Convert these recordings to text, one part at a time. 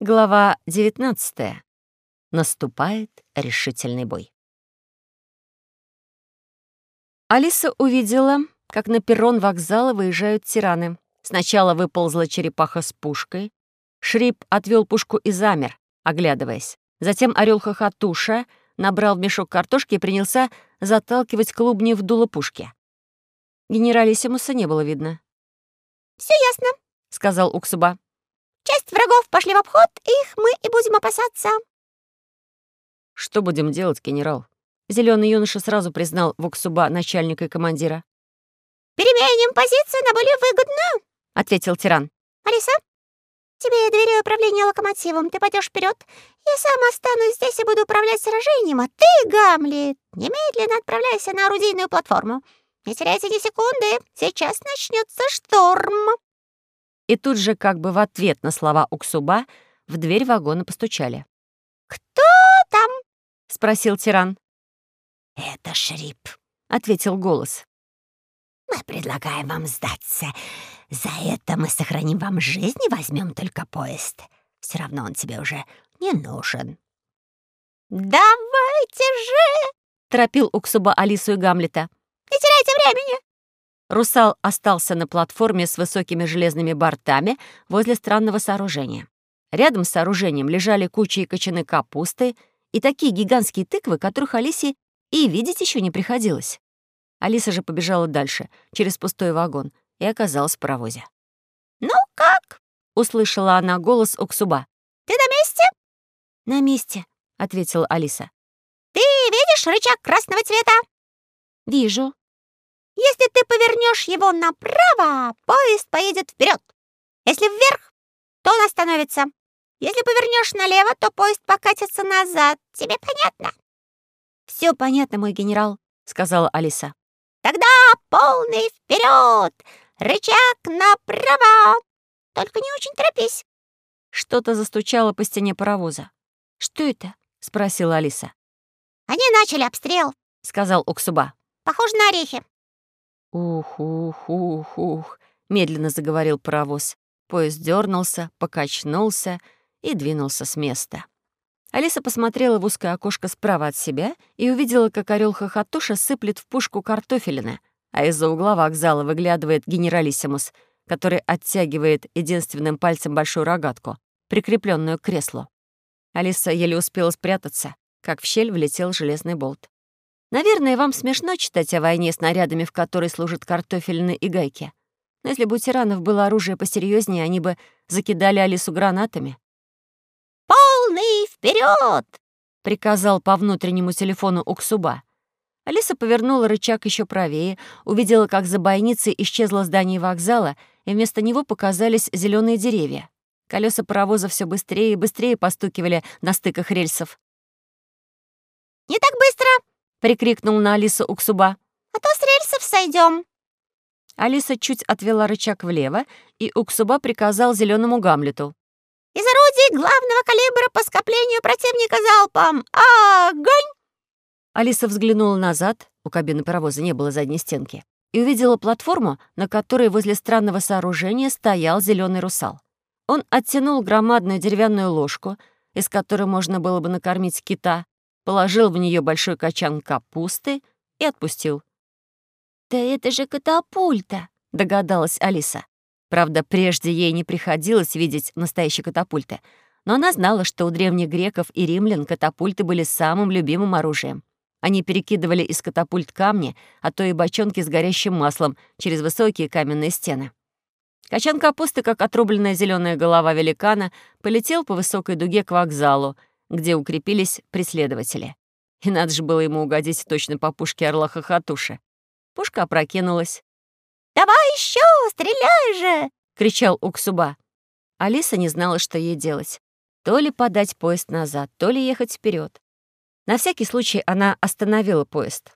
Глава 19. Наступает решительный бой. Алиса увидела, как на перрон вокзала выезжают тираны. Сначала выползла черепаха с пушкой. Шрип отвел пушку и замер, оглядываясь. Затем орел хохотуша набрал в мешок картошки и принялся заталкивать клубни в дуло пушки. Генералиссимуса не было видно. Все ясно», — сказал Уксуба. Часть врагов пошли в обход, их мы и будем опасаться. Что будем делать, генерал? Зеленый юноша сразу признал Воксуба начальника и командира. «Переменим позицию на более выгодную», — ответил тиран. «Алиса, тебе доверяю управление локомотивом. Ты пойдешь вперед. Я сам останусь здесь и буду управлять сражением, а ты, Гамлет, немедленно отправляйся на орудийную платформу. Не теряйте ни секунды. Сейчас начнется шторм». И тут же, как бы в ответ на слова Уксуба, в дверь вагона постучали. «Кто там?» — спросил тиран. «Это Шрип», — ответил голос. «Мы предлагаем вам сдаться. За это мы сохраним вам жизнь и возьмем только поезд. Все равно он тебе уже не нужен». «Давайте же!» — торопил Уксуба Алису и Гамлета. «Не теряйте времени!» Русал остался на платформе с высокими железными бортами возле странного сооружения. Рядом с сооружением лежали кучи кочаны капусты и такие гигантские тыквы, которых Алисе и видеть еще не приходилось. Алиса же побежала дальше, через пустой вагон, и оказалась в паровозе. «Ну как?» — услышала она голос Оксуба. «Ты на месте?» «На месте», — ответила Алиса. «Ты видишь рычаг красного цвета?» «Вижу», если ты повернешь его направо, поезд поедет вперед. Если вверх, то он остановится. Если повернешь налево, то поезд покатится назад. Тебе понятно? Все понятно, мой генерал, сказала Алиса. Тогда полный вперед! Рычаг направо! Только не очень торопись. Что-то застучало по стене паровоза. Что это? спросила Алиса. Они начали обстрел, сказал Уксуба. Похоже на орехи. «Ух-ух-ух-ух», — медленно заговорил паровоз. Поезд дернулся, покачнулся и двинулся с места. Алиса посмотрела в узкое окошко справа от себя и увидела, как орел хохотуша сыплет в пушку картофелины, а из-за угла вокзала выглядывает генералиссимус, который оттягивает единственным пальцем большую рогатку, прикрепленную к креслу. Алиса еле успела спрятаться, как в щель влетел железный болт. Наверное, вам смешно читать о войне снарядами, в которой служат картофельные и гайки. Но если бы у тиранов было оружие посерьезнее, они бы закидали Алису гранатами. «Полный вперед! приказал по внутреннему телефону Уксуба. Алиса повернула рычаг еще правее, увидела, как за бойницей исчезло здание вокзала, и вместо него показались зеленые деревья. Колеса паровоза все быстрее и быстрее постукивали на стыках рельсов. «Не так быстро!» — прикрикнул на Алису Уксуба. «А то с рельсов сойдем. Алиса чуть отвела рычаг влево, и Уксуба приказал зеленому Гамлету. «Из орудий главного калибра по скоплению противника залпом! Огонь!» Алиса взглянула назад, у кабины паровоза не было задней стенки, и увидела платформу, на которой возле странного сооружения стоял зеленый русал. Он оттянул громадную деревянную ложку, из которой можно было бы накормить кита, положил в нее большой качан капусты и отпустил. «Да это же катапульта!» — догадалась Алиса. Правда, прежде ей не приходилось видеть настоящие катапульты, но она знала, что у древних греков и римлян катапульты были самым любимым оружием. Они перекидывали из катапульт камни, а то и бочонки с горящим маслом через высокие каменные стены. Качан капусты, как отрубленная зеленая голова великана, полетел по высокой дуге к вокзалу, где укрепились преследователи. И надо же было ему угодить точно по пушке орла Хохотуши. Пушка опрокинулась. «Давай еще, стреляй же!» — кричал Уксуба. Алиса не знала, что ей делать. То ли подать поезд назад, то ли ехать вперед. На всякий случай она остановила поезд.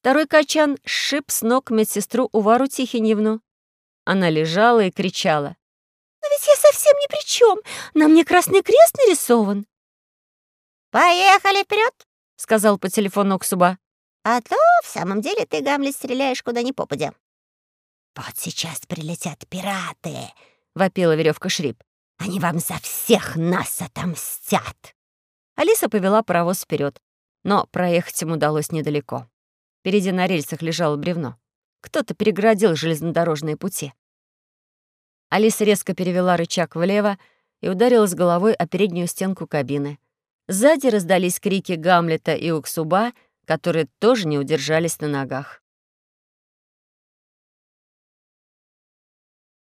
Второй качан сшиб с ног медсестру Увару Тихиневну. Она лежала и кричала. «Но ведь я совсем ни при чем. На мне красный крест нарисован». «Поехали вперед, сказал по телефону Ксуба. «А то в самом деле ты, Гамлет, стреляешь куда ни попадя». «Вот сейчас прилетят пираты!» — вопила веревка Шрип. Они вам за всех нас отомстят!» Алиса повела паровоз вперед, но проехать им удалось недалеко. Впереди на рельсах лежало бревно. Кто-то переградил железнодорожные пути. Алиса резко перевела рычаг влево и ударилась головой о переднюю стенку кабины. Сзади раздались крики Гамлета и Уксуба, которые тоже не удержались на ногах.